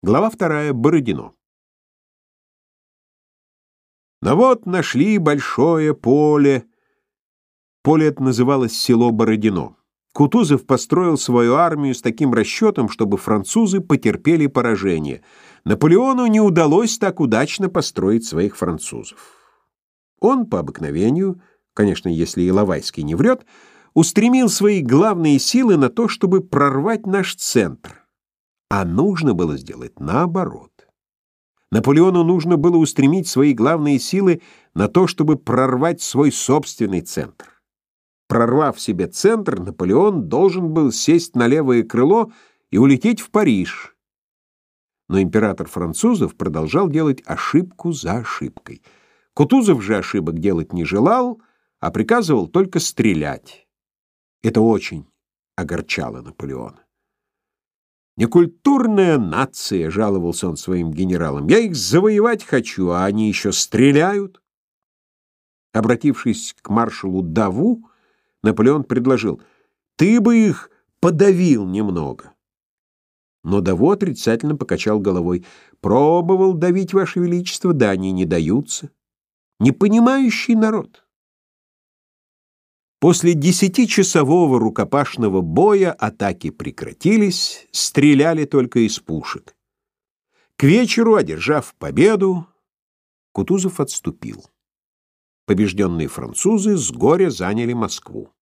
Глава вторая. Бородино. Но вот нашли большое поле. Поле это называлось село Бородино. Кутузов построил свою армию с таким расчетом, чтобы французы потерпели поражение. Наполеону не удалось так удачно построить своих французов. Он, по обыкновению, конечно, если Иловайский не врет, устремил свои главные силы на то, чтобы прорвать наш центр. А нужно было сделать наоборот. Наполеону нужно было устремить свои главные силы на то, чтобы прорвать свой собственный центр. Прорвав себе центр, Наполеон должен был сесть на левое крыло и улететь в Париж. Но император французов продолжал делать ошибку за ошибкой. Кутузов же ошибок делать не желал, а приказывал только стрелять. Это очень огорчало Наполеона. «Некультурная нация», — жаловался он своим генералам. «Я их завоевать хочу, а они еще стреляют». Обратившись к маршалу Даву, Наполеон предложил, «Ты бы их подавил немного». Но Даву отрицательно покачал головой. «Пробовал давить, Ваше Величество, да они не даются. Непонимающий народ». После десятичасового рукопашного боя атаки прекратились, стреляли только из пушек. К вечеру, одержав победу, Кутузов отступил. Побежденные французы с горя заняли Москву.